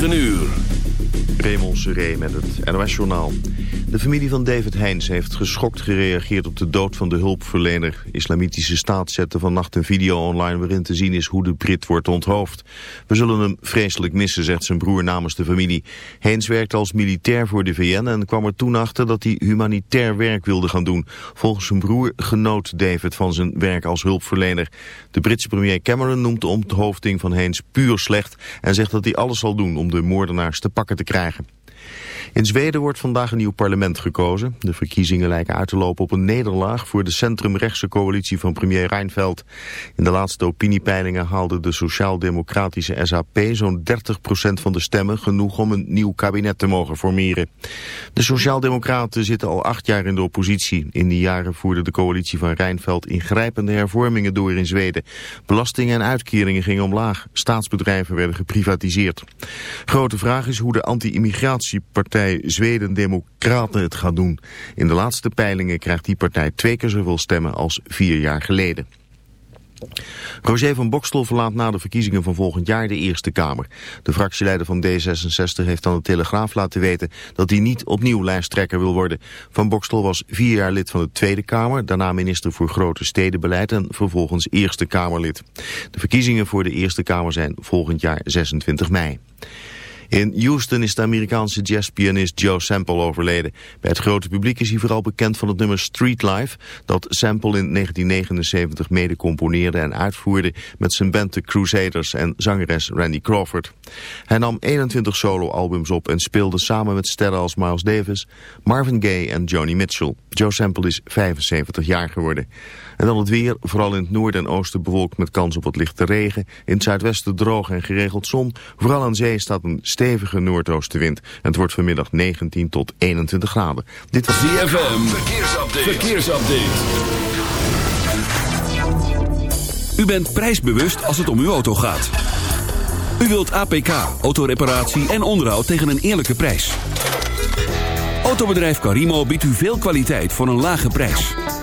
9 uur. Raymond Seré met het NOS-journaal. De familie van David Heins heeft geschokt gereageerd op de dood van de hulpverlener. Islamitische Staat zette vannacht een video online waarin te zien is hoe de Brit wordt onthoofd. We zullen hem vreselijk missen, zegt zijn broer namens de familie. Heins werkte als militair voor de VN en kwam er toen achter dat hij humanitair werk wilde gaan doen. Volgens zijn broer genoot David van zijn werk als hulpverlener. De Britse premier Cameron noemt de onthoofding van Heins puur slecht en zegt dat hij alles zal doen om de moordenaars te pakken te krijgen. In Zweden wordt vandaag een nieuw parlement gekozen. De verkiezingen lijken uit te lopen op een nederlaag voor de centrumrechtse coalitie van premier Reinfeldt. In de laatste opiniepeilingen haalde de sociaal-democratische SAP zo'n 30% van de stemmen genoeg om een nieuw kabinet te mogen formeren. De sociaal-democraten zitten al acht jaar in de oppositie. In die jaren voerde de coalitie van Reinfeldt ingrijpende hervormingen door in Zweden. Belastingen en uitkeringen gingen omlaag. Staatsbedrijven werden geprivatiseerd. Grote vraag is hoe de anti-immigratiepartij Zweden Democraten het gaat doen. In de laatste peilingen krijgt die partij twee keer zoveel stemmen als vier jaar geleden. Roger van Bokstel verlaat na de verkiezingen van volgend jaar de Eerste Kamer. De fractieleider van D66 heeft aan de Telegraaf laten weten dat hij niet opnieuw lijsttrekker wil worden. Van Bokstel was vier jaar lid van de Tweede Kamer, daarna minister voor grote stedenbeleid en vervolgens Eerste Kamerlid. De verkiezingen voor de Eerste Kamer zijn volgend jaar 26 mei. In Houston is de Amerikaanse jazzpianist Joe Sample overleden. Bij het grote publiek is hij vooral bekend van het nummer Street Life... dat Sample in 1979 mede componeerde en uitvoerde... met zijn band The Crusaders en zangeres Randy Crawford. Hij nam 21 soloalbums op en speelde samen met sterren als Miles Davis... Marvin Gaye en Joni Mitchell. Joe Sample is 75 jaar geworden. En dan het weer, vooral in het noorden en oosten bewolkt met kans op wat lichte regen. In het zuidwesten droog en geregeld zon. Vooral aan zee staat een stevige noordoostenwind. En het wordt vanmiddag 19 tot 21 graden. Dit was ZFM, verkeersupdate. verkeersupdate. U bent prijsbewust als het om uw auto gaat. U wilt APK, autoreparatie en onderhoud tegen een eerlijke prijs. Autobedrijf Carimo biedt u veel kwaliteit voor een lage prijs.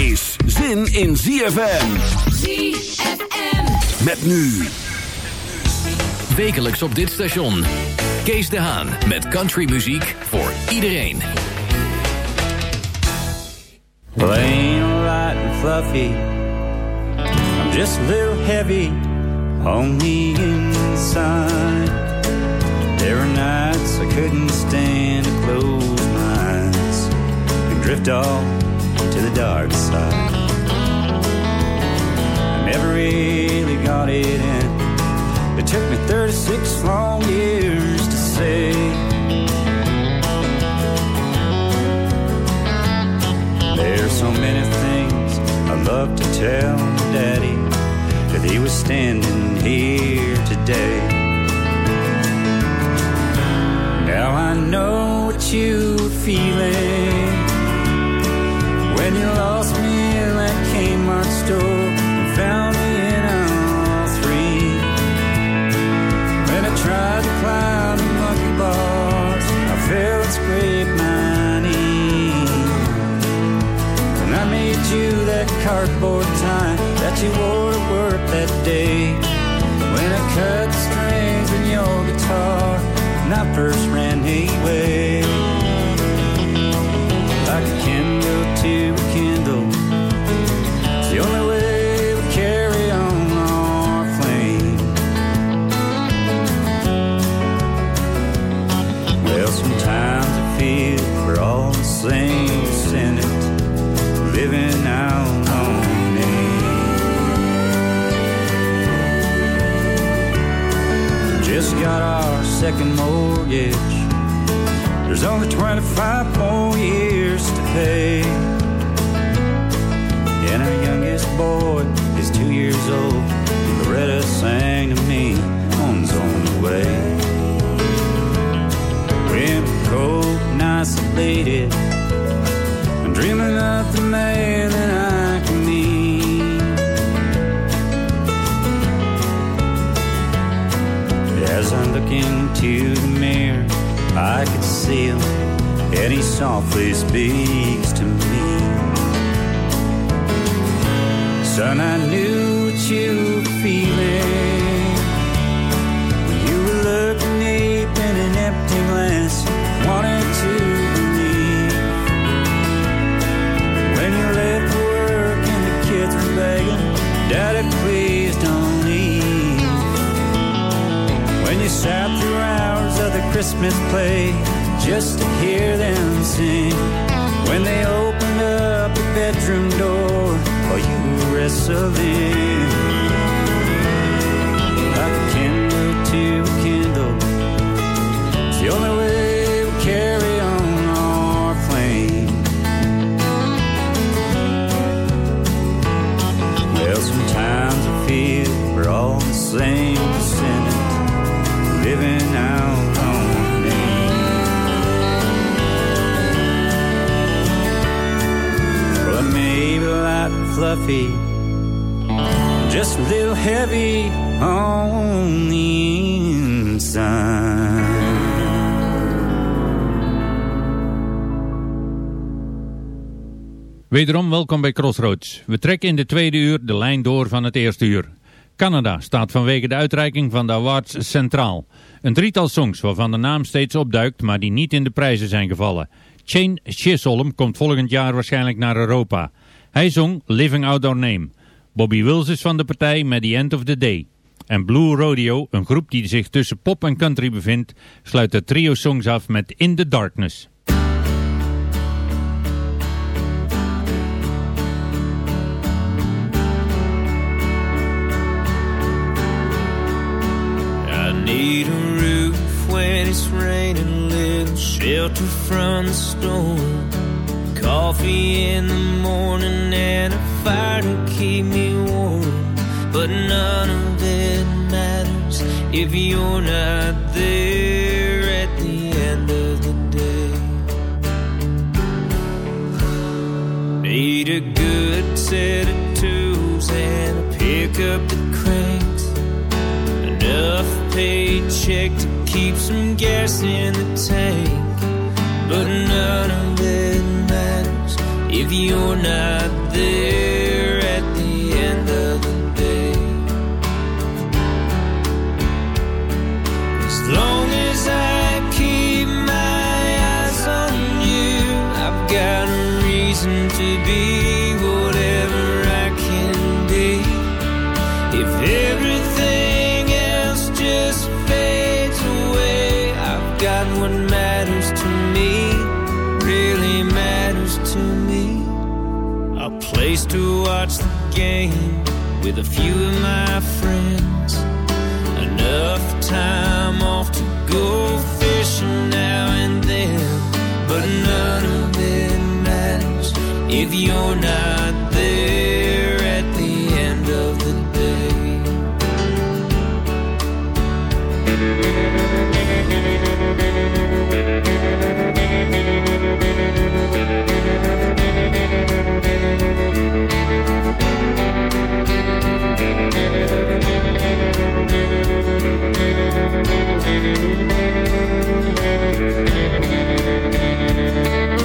is zin in ZFM. ZFM. Met nu Wekelijks op dit station. Kees de Haan met countrymuziek voor iedereen. Well, ain't light and fluffy. I'm just a little heavy on the inside. There were nights I couldn't stand to close my eyes and drift off to the dark side. I never really got it in. It took me 36 long years to say. There's so many things I love to tell Daddy that he was standing here today. Now I know what you were feeling store and found me in three. When I tried to climb the monkey bars, I and scraped my knee. I made you that cardboard tie that you wore to work that day. When I cut the strings in your guitar, and I first ran away. Well, sometimes I feel we're all the same Senate, living out on name. Just got our second mortgage. There's only 25 more years to pay. And our youngest boy is two years old. Loretta sang to me on his own way. Cold and isolated, I'm dreaming of the man that I can meet. As I look into the mirror, I can see him, and he softly speaks to me. Son, I knew what you feeling Christmas play just to hear them sing. When they opened up the bedroom door while you were wrestling. A candle to a candle. It's the only way we carry on our flame. Well, sometimes I feel we're all the same just a heavy on the. Wederom welkom bij Crossroads. We trekken in de tweede uur de lijn door van het eerste uur. Canada staat vanwege de uitreiking van de awards centraal. Een drietal songs waarvan de naam steeds opduikt, maar die niet in de prijzen zijn gevallen. Shane Chisholm komt volgend jaar waarschijnlijk naar Europa. Hij zong Living Out Our Name. Bobby Wills is van de partij met The End of the Day. En Blue Rodeo, een groep die zich tussen pop en country bevindt, sluit de trio songs af met In the Darkness. It's raining, shelter from the storm. Coffee in the morning and a fire to keep me warm. But none of it matters if you're not there at the end of the day. Need a good set of tools and a pickup that cranks. Enough paycheck to keep some gas in the tank. But none of it matters if you're not there at the end of the day. As long as I matters to me, really matters to me. A place to watch the game with a few of my friends. Enough time off to go fishing now and then, but none of it matters if you're not there Thank you.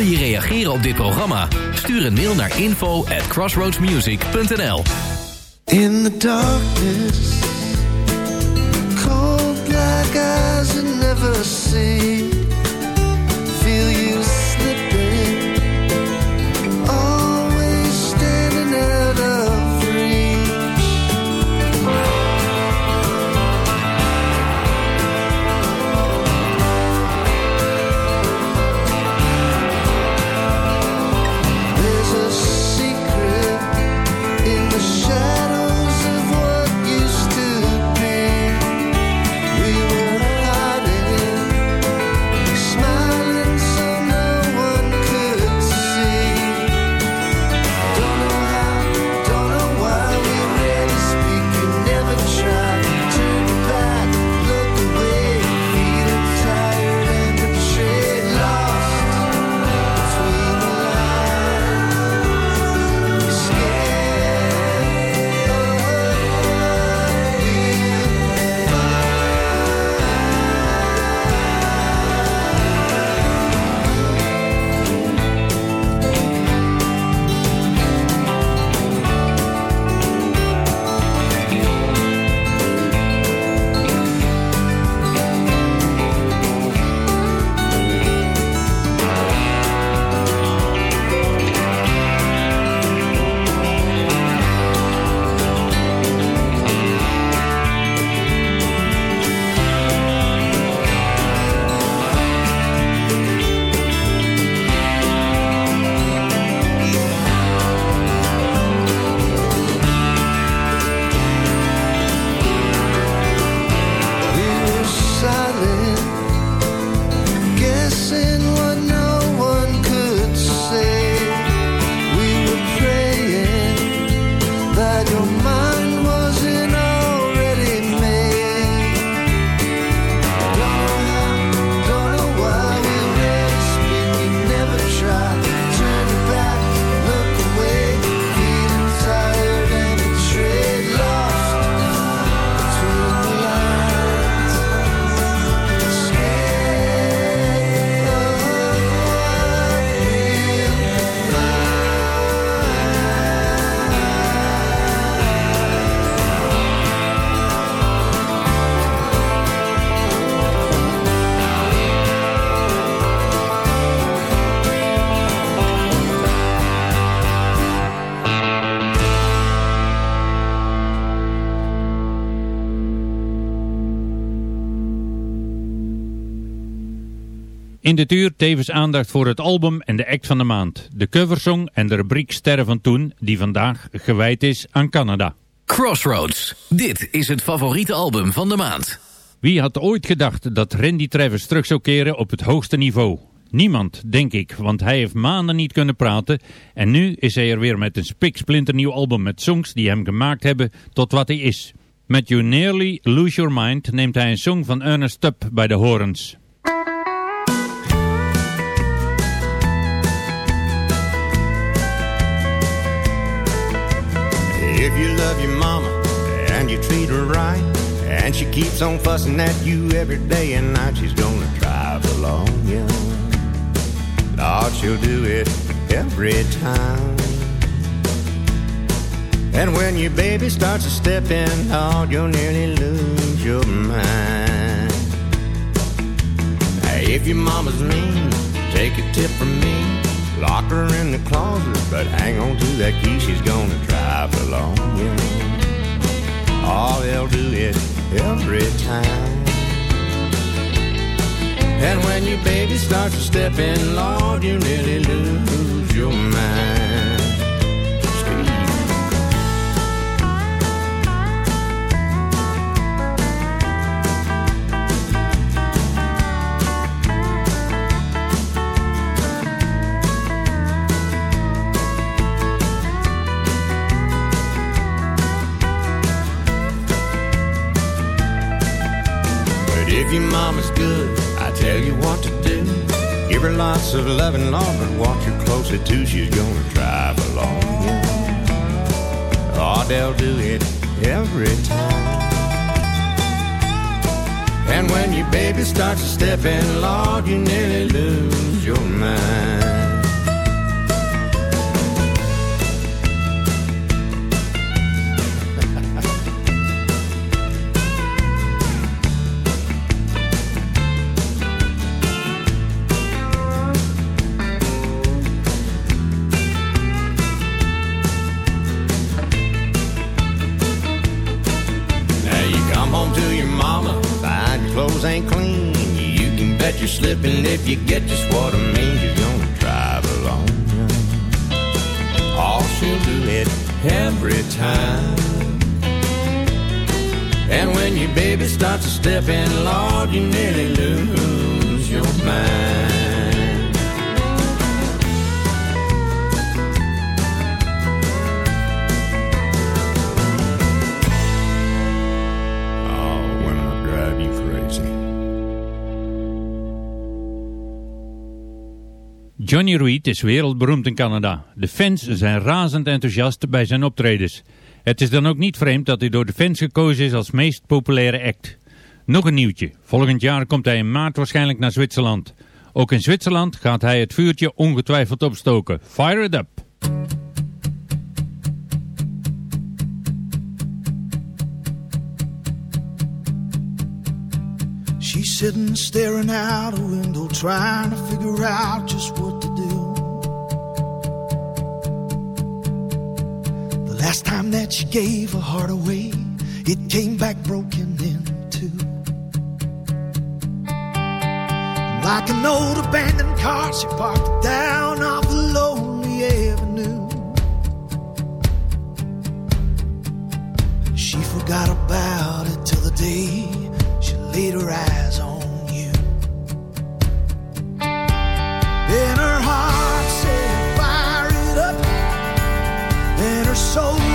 Wil je reageren op dit programma? Stuur een mail naar info at crossroadsmusic.nl In the darkness, cold never. Feel In dit uur tevens aandacht voor het album en de act van de maand. De coversong en de rubriek Sterren van Toen, die vandaag gewijd is aan Canada. Crossroads. Dit is het favoriete album van de maand. Wie had ooit gedacht dat Randy Travis terug zou keren op het hoogste niveau? Niemand, denk ik, want hij heeft maanden niet kunnen praten en nu is hij er weer met een spiksplinternieuw album met songs die hem gemaakt hebben tot wat hij is. Met You Nearly Lose Your Mind neemt hij een song van Ernest Tubb bij de horens. If you love your mama and you treat her right, and she keeps on fussing at you every day and night, she's gonna drive along you. Lord, she'll do it every time. And when your baby starts to step in, Lord, you'll nearly lose your mind. Hey, if your mama's mean, take a tip from me. Lock her in the closet, but hang on to that key, she's gonna drive along you. Oh, they'll do it every time. And when your baby starts to step in, Lord, you nearly lose your mind. If your mama's good, I tell you what to do. Give her lots of loving, Lord, but watch her closely too. She's gonna drive along. Oh, they'll do it every time. And when your baby starts to step in, Lord, you nearly lose your mind. If you get just what I mean. You're gonna drive along. Oh, she'll do it every time. And when your baby starts to step in, Lord, you nearly lose your mind. Johnny Reed is wereldberoemd in Canada. De fans zijn razend enthousiast bij zijn optredens. Het is dan ook niet vreemd dat hij door de fans gekozen is als meest populaire act. Nog een nieuwtje. Volgend jaar komt hij in maart waarschijnlijk naar Zwitserland. Ook in Zwitserland gaat hij het vuurtje ongetwijfeld opstoken. Fire it up! She's sitting staring out a window, trying to figure out just what to do. The last time that she gave her heart away, it came back broken in two. Like an old abandoned car, she parked it down off a lonely avenue. She forgot about it till the day she laid her eyes on you. Then her heart said, Fire it up. Then her soul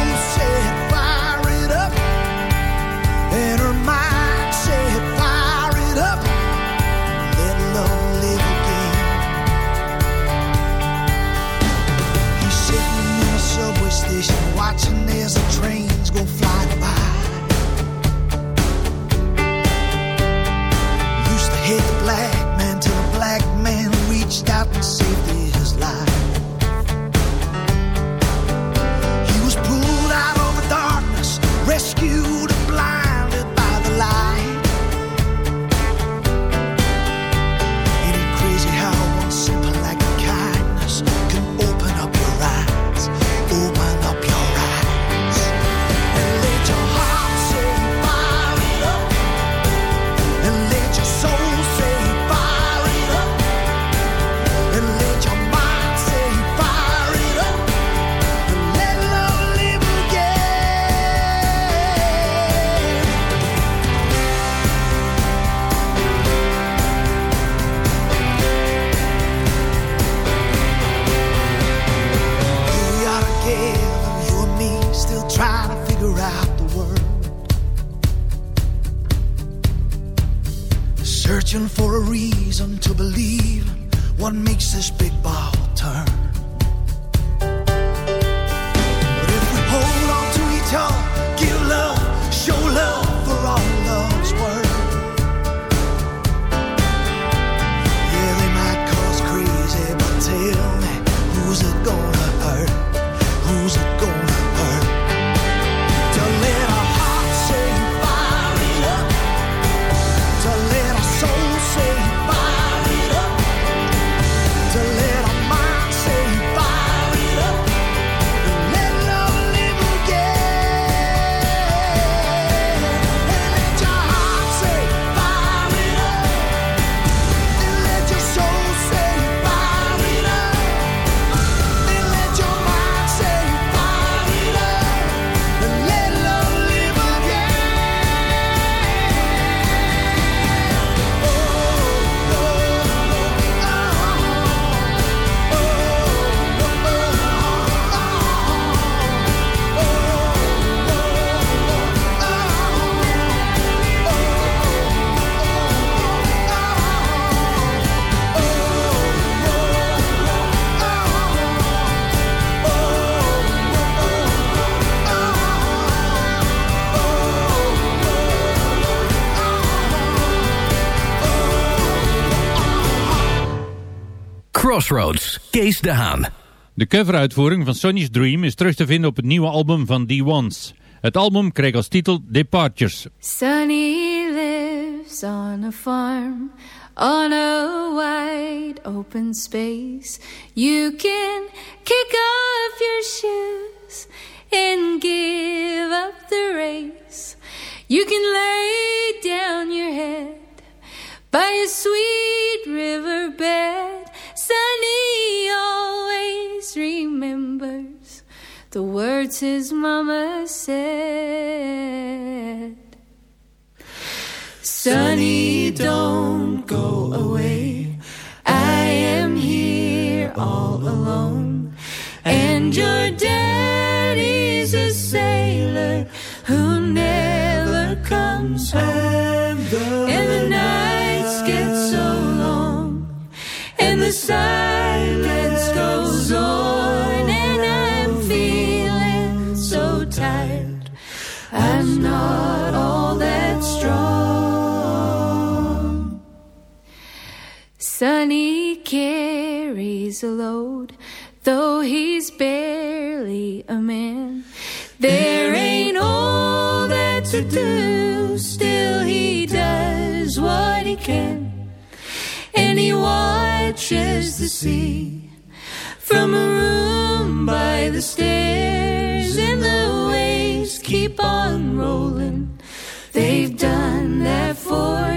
Crossroads, Kees de Haan. De coveruitvoering van Sonny's Dream is terug te vinden op het nieuwe album van The Ones. Het album kreeg als titel Departures. Sonny lives on a farm on a wide open space. You can kick off your shoes and give up the race. You can lay down your head by a sweet riverbed. Sonny always remembers the words his mama said. Sonny, don't go away. I am here all alone. And your daddy's a sailor who never comes home. And the the silence goes on. And I'm feeling so tired. I'm not all that strong. Sonny carries a load, though he's barely a man. There ain't all that to do, still he does what he can. And he watches the sea from a room by the stairs, and the waves keep on rolling. They've done that for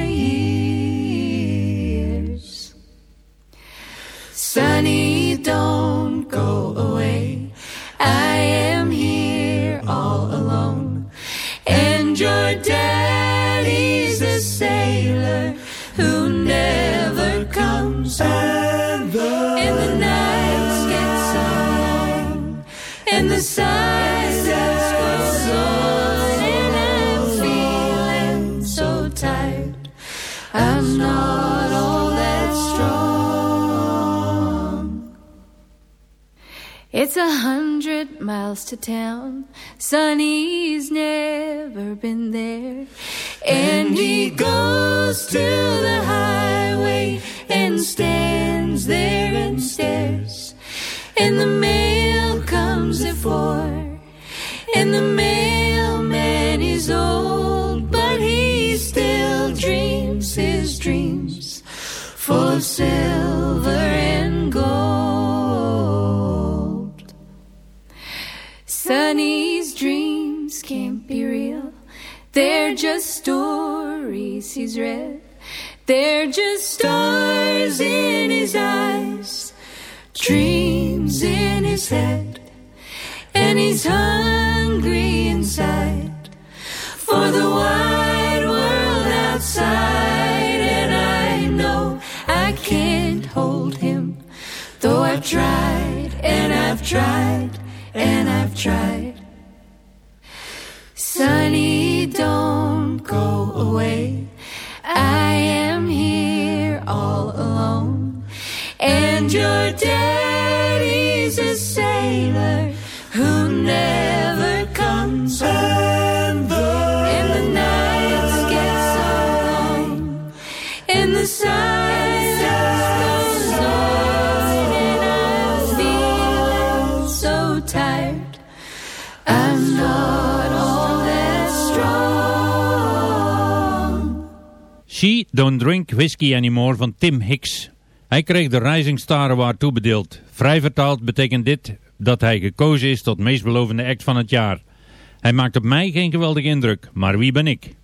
It's a hundred miles to town. Sonny's never been there. And he goes to the highway and stands there and stares. And the mail comes at four. And the mailman is old, but he still dreams his dreams full of silver and Sonny's dreams can't be real. They're just stories he's read. They're just stars in his eyes, dreams in his head. And he's hungry inside for the wide world outside. And I know I can't hold him, though I've tried and I've tried and I've tried. Don't Drink Whiskey Anymore van Tim Hicks. Hij kreeg de Rising Star Award toebedeeld. Vrij vertaald betekent dit dat hij gekozen is tot meest belovende act van het jaar. Hij maakt op mij geen geweldige indruk, maar wie ben ik?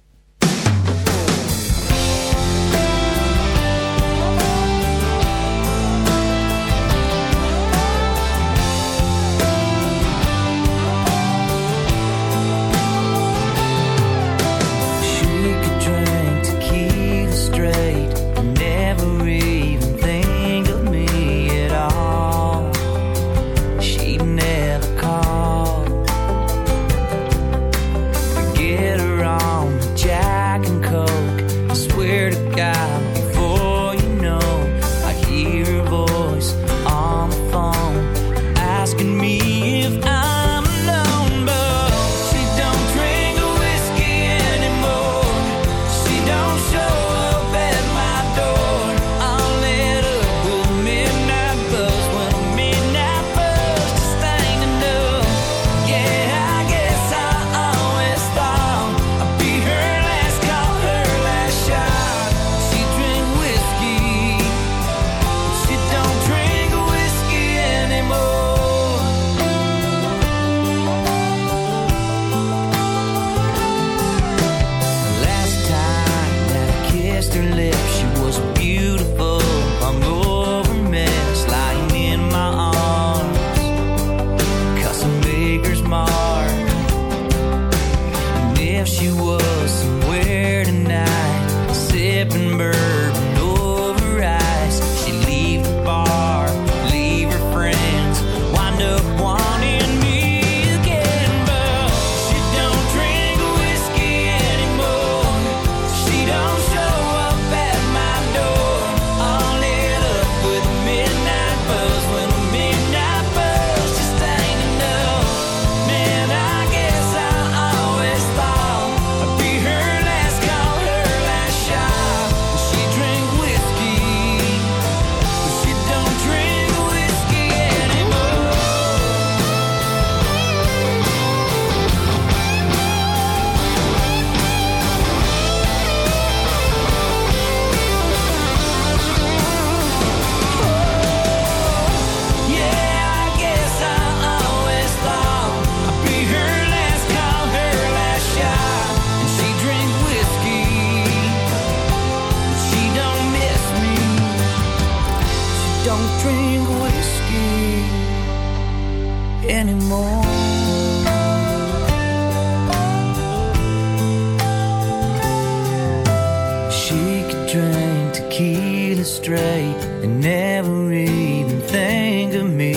and never even think of me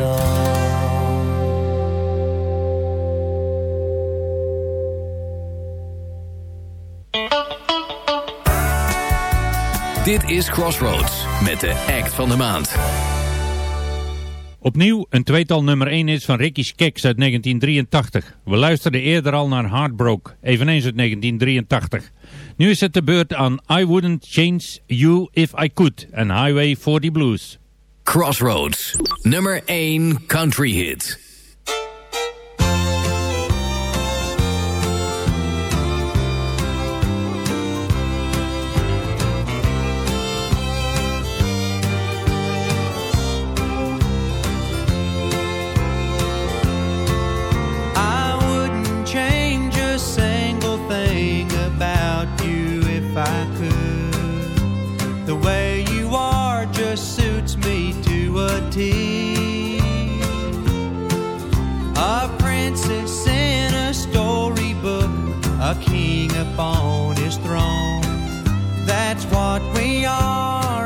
at. Dit is Crossroads met de act van de maand. Opnieuw een tweetal nummer 1 is van Ricky's Keks uit 1983. We luisterden eerder al naar Heartbroke, eveneens uit 1983. Nu zet de beurt aan I Wouldn't Change You If I Could en Highway 40 Blues. Crossroads, nummer 1 country hit. on his throne. That's what we are.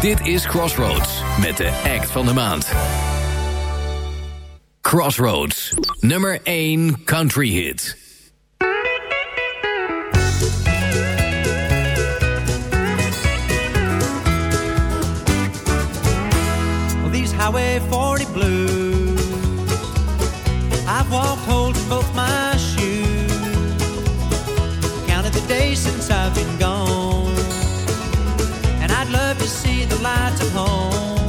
Dit is Crossroads met de act van de maand. Crossroads, nummer 1 country hit. Well, these Highway 40 blues I've walked holding both my shoes Counted the days since I've been gone I'd love to see the lights of home.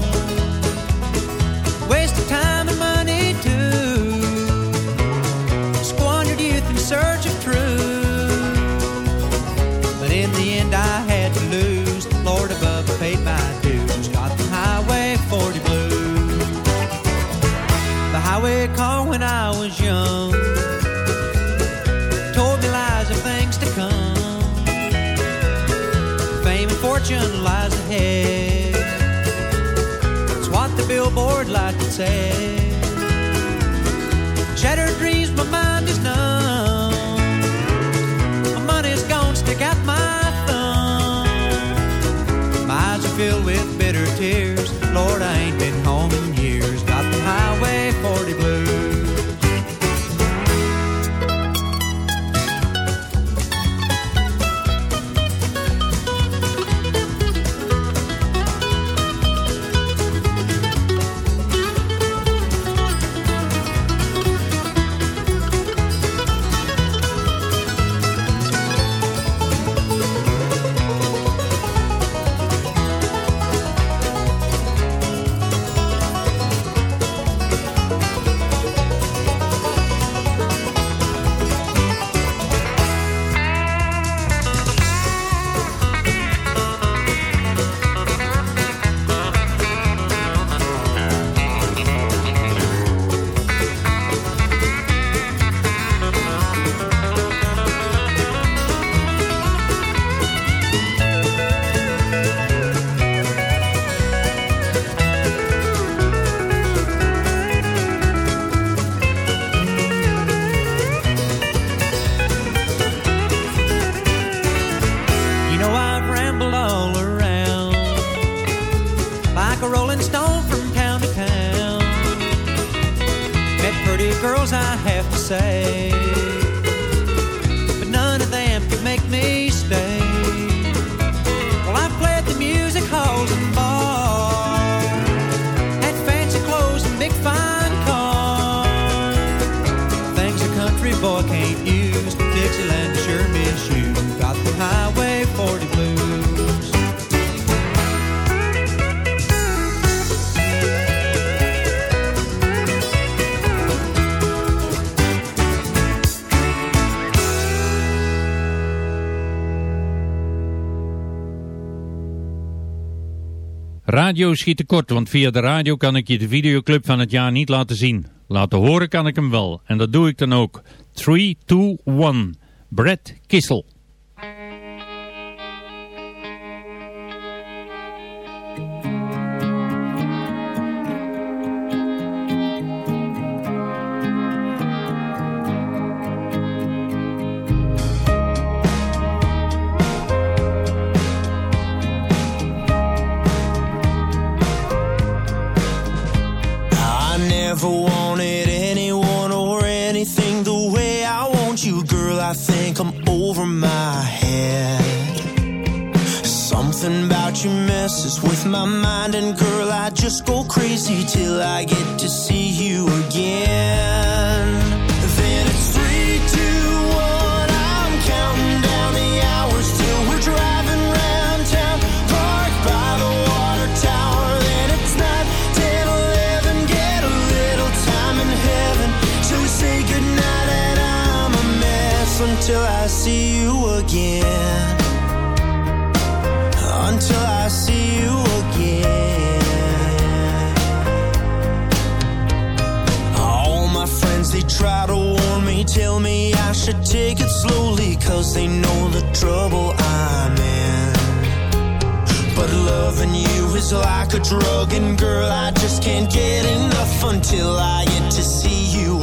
Wasted time and money too. Squandered youth in search of truth. But in the end, I had to lose. Lord above paid my dues. Got the Highway 40 blues. The highway car when I was young say. Shattered dreams, my mind is numb. My money's gone, stick out my thumb. My eyes are filled with bitter tears. Lord, I ain't Radio schiet tekort, want via de radio kan ik je de videoclub van het jaar niet laten zien. Laten horen kan ik hem wel, en dat doe ik dan ook. 3, 2, 1. Brett Kissel. Messes with my mind, and girl, I just go crazy till I get to see you again. Take it slowly, cause they know the trouble I'm in. But loving you is like a drug, and girl, I just can't get enough until I get to see you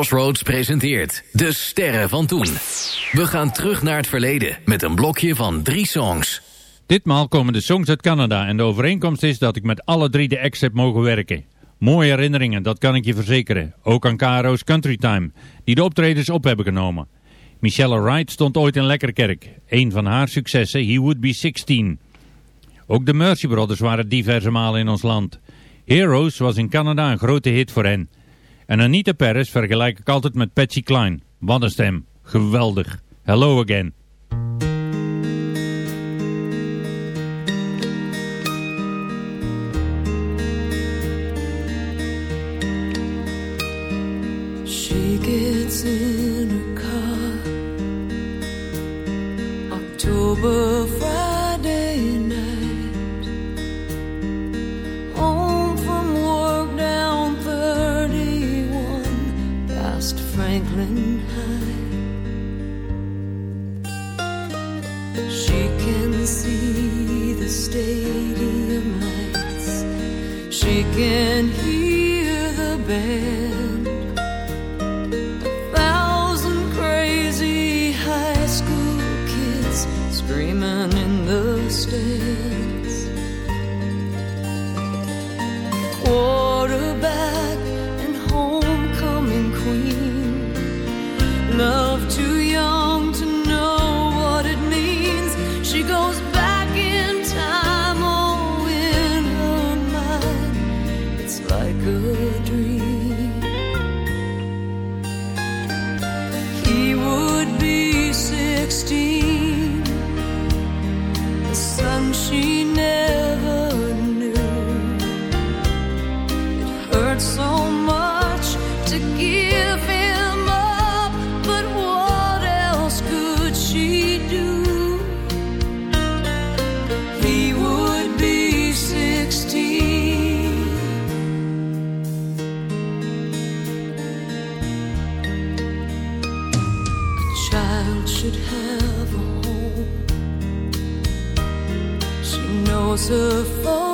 Crossroads presenteert De Sterren van Toen. We gaan terug naar het verleden met een blokje van drie songs. Ditmaal komen de songs uit Canada en de overeenkomst is dat ik met alle drie de acts heb mogen werken. Mooie herinneringen, dat kan ik je verzekeren. Ook aan KRO's Country Time, die de optredens op hebben genomen. Michelle Wright stond ooit in Lekkerkerk. Een van haar successen, He Would Be 16. Ook de Mercy Brothers waren diverse malen in ons land. Heroes was in Canada een grote hit voor hen. En Anita Paris vergelijk ik altijd met Patsy Cline. Wat een stem. Geweldig. Hello again. Knows her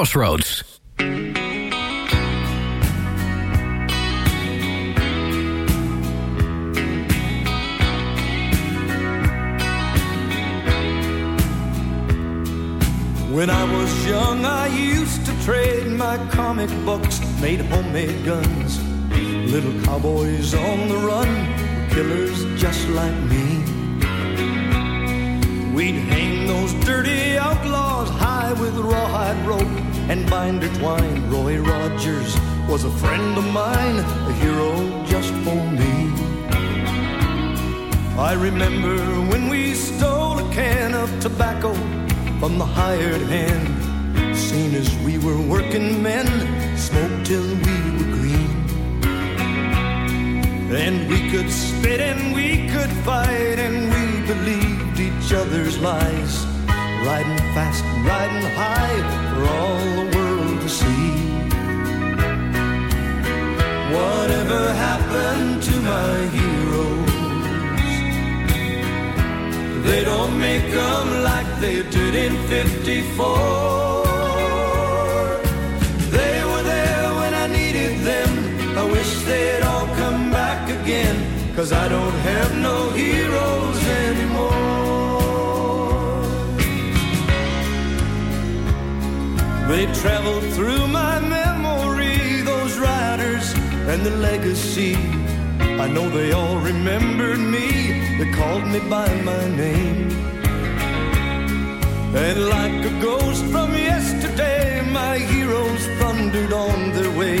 Crossroads. When I was young, I used to trade my comic books, made homemade guns. Little cowboys on the run, killers just like me. We'd hang those dirty outlaws high with rawhide rope and binder twine. Roy Rogers was a friend of mine, a hero just for me. I remember when we stole a can of tobacco from the hired hand. seen as we were working men, smoked till we were green. And we could spit and we could fight and we believed each other's lies. Riding fast, riding high for all the world to see. Whatever happened to my heroes? They don't make them like they did in 54. They were there when I needed them. I wish they'd all come back again. Cause I don't have no heroes anymore. They traveled through my memory, those riders and the legacy. I know they all remembered me, they called me by my name. And like a ghost from yesterday, my heroes thundered on their way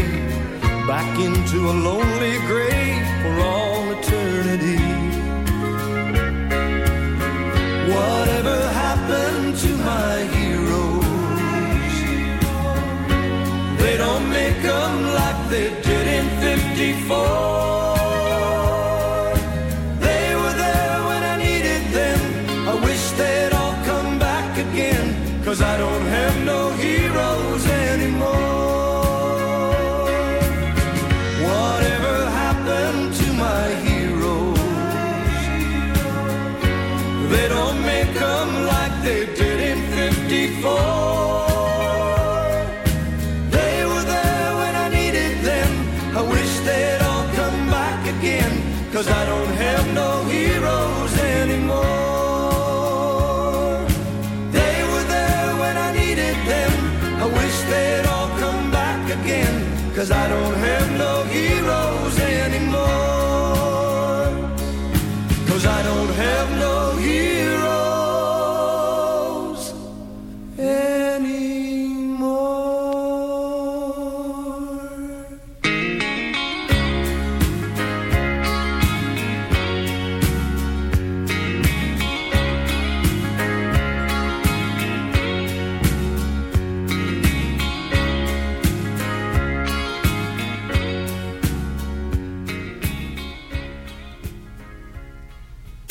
back into a lonely grave for all eternity. Whatever happened to my Cause I don't have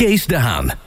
Kees de Haan.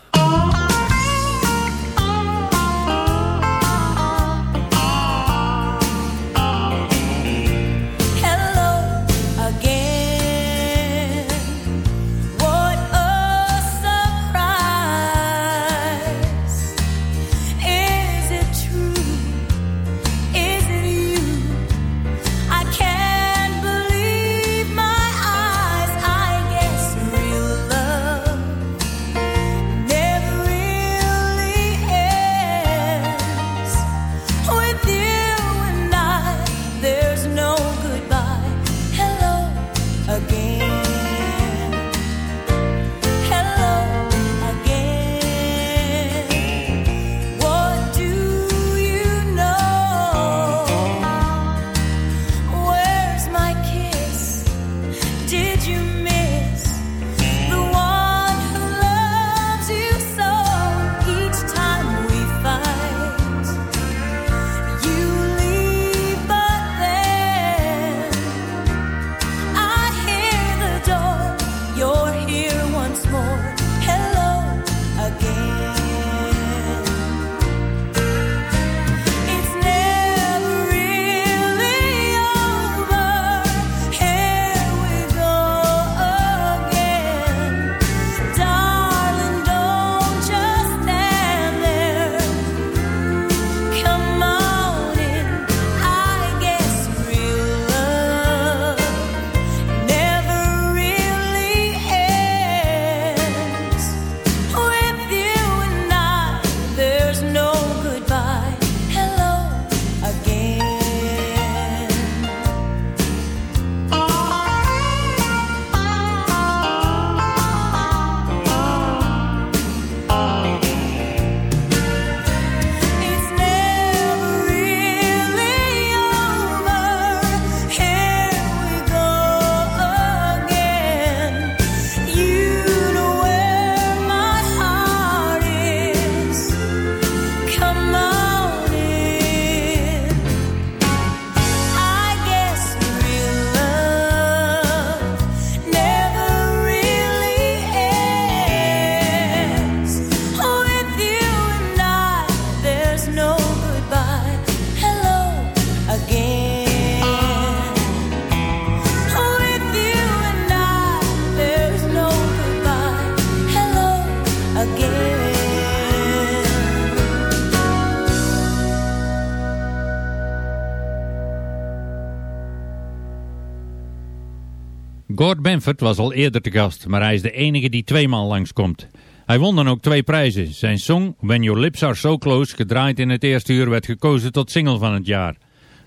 Benford was al eerder te gast, maar hij is de enige die tweemaal langskomt. Hij won dan ook twee prijzen. Zijn song When Your Lips Are So Close, gedraaid in het eerste uur, werd gekozen tot single van het jaar.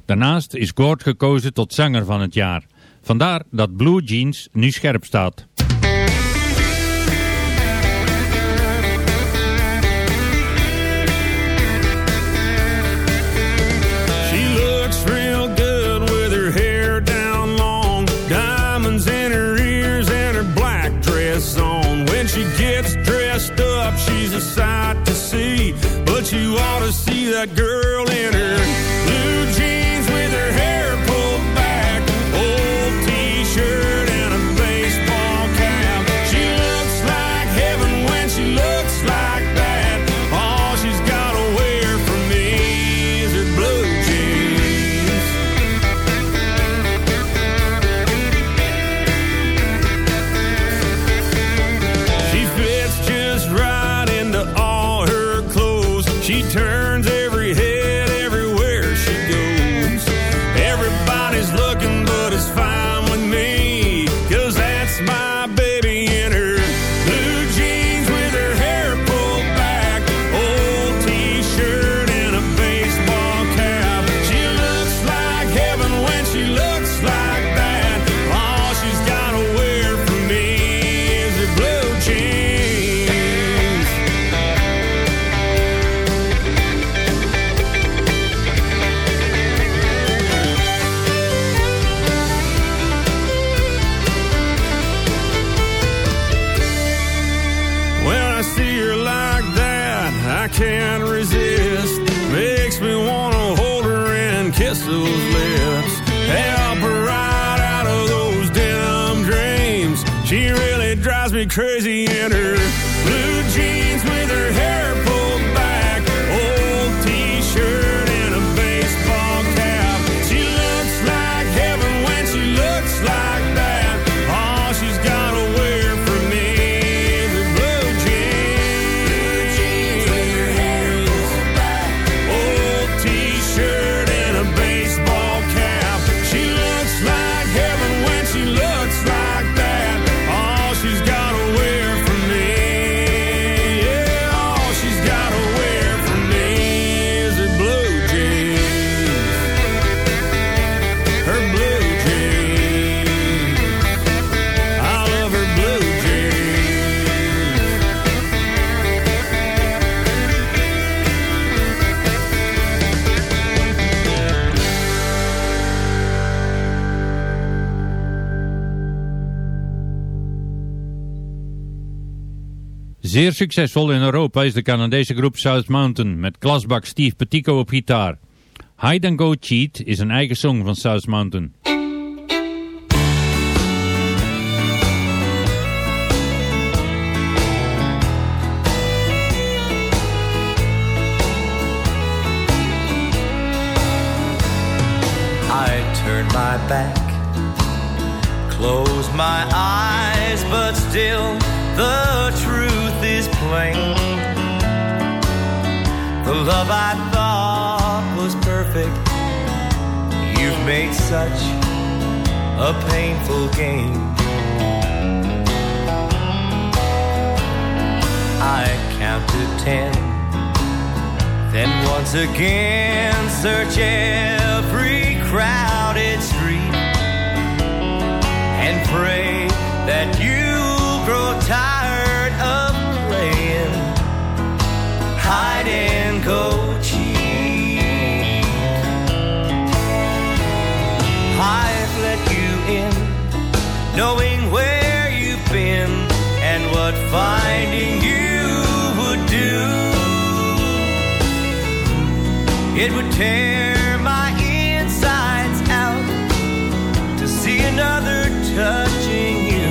Daarnaast is Gord gekozen tot zanger van het jaar. Vandaar dat Blue Jeans nu scherp staat. That girl Zeer succesvol in Europa is de Canadese groep South Mountain met klasbak Steve Petico op gitaar. Hide and Go Cheat is een eigen song van South Mountain. I turn my back, close my eyes, but still the truth The love I thought was perfect, you've made such a painful game. I count to ten. Then once again search every crowded street and pray that you'll knowing where you've been and what finding you would do. It would tear my insides out to see another touching you.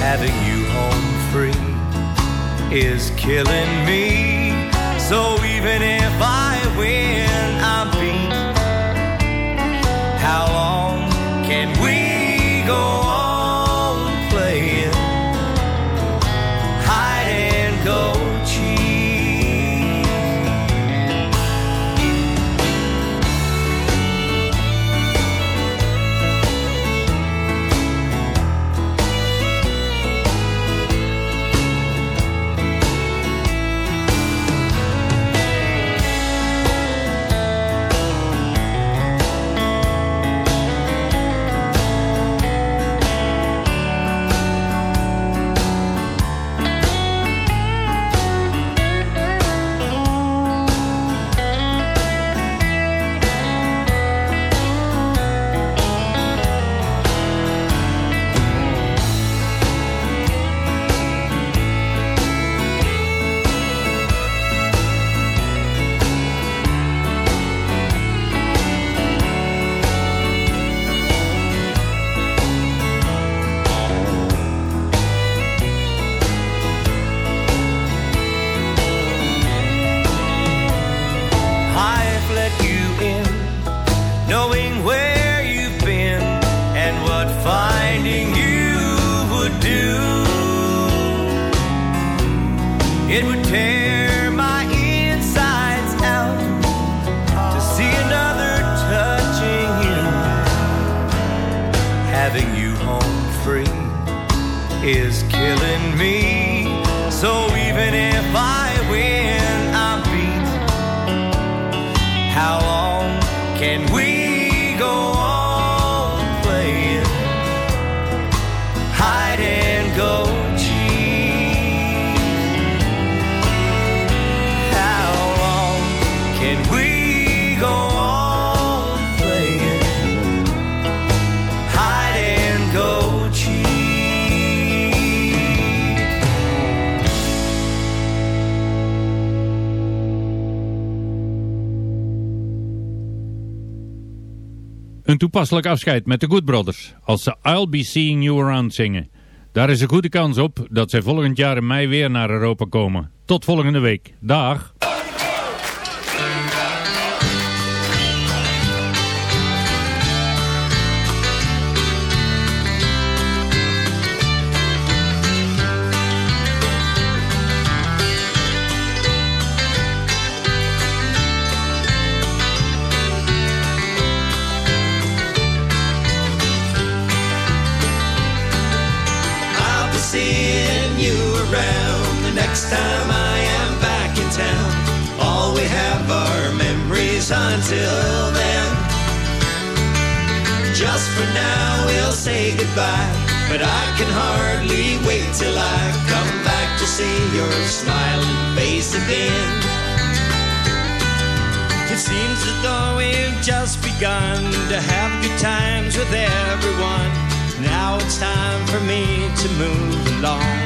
Having you home free is killing me. So even if I win, Een toepasselijk afscheid met de Good Brothers als ze I'll Be Seeing You Around zingen. Daar is een goede kans op dat zij volgend jaar in mei weer naar Europa komen. Tot volgende week. Dag. Say goodbye. But I can hardly wait till I come back to see your smiling face again. It seems as though we've just begun to have good times with everyone. Now it's time for me to move along.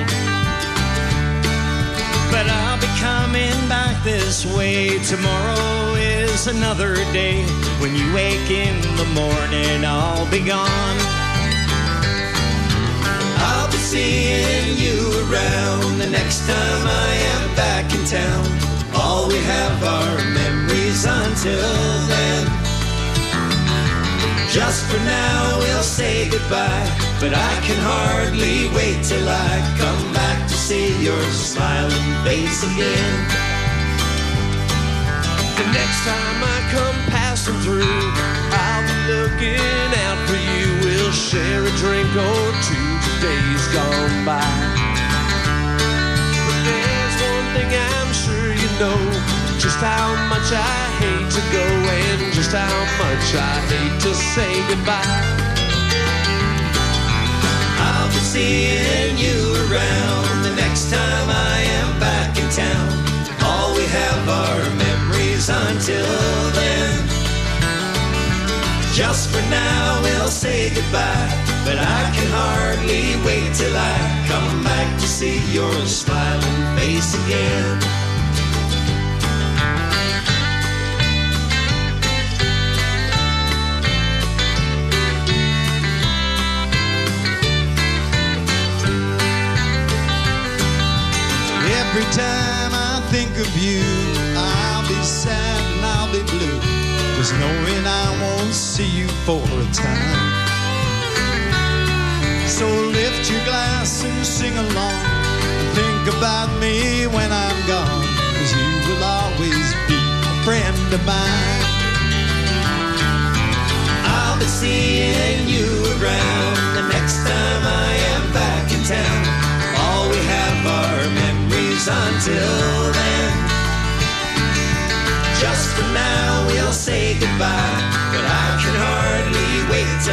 But I'll be coming back this way. Tomorrow is another day. When you wake in the morning, I'll be gone. Seeing you around the next time I am back in town. All we have are memories until then. Just for now, we'll say goodbye. But I can hardly wait till I come back to see your smiling face again. The next time I come passing through, I'll be looking out for you. We'll share a drink or. Days gone by. But there's one thing I'm sure you know just how much I hate to go and just how much I hate to say goodbye. I'll be seeing you around the next time I am back in town. All we have are memories until then. Just for now, we'll say goodbye. But I can hardly wait till I come back to see your smiling face again. Every time I think of you, I'll be sad and I'll be blue. Cause knowing I won't see you for a time. So lift your glass and sing along. And think about me when I'm gone. Cause you will always be a friend of mine. I'll be seeing you around the next time I am back in town. All we have are memories until then. Just for now, we'll say goodbye. But I can hardly wait to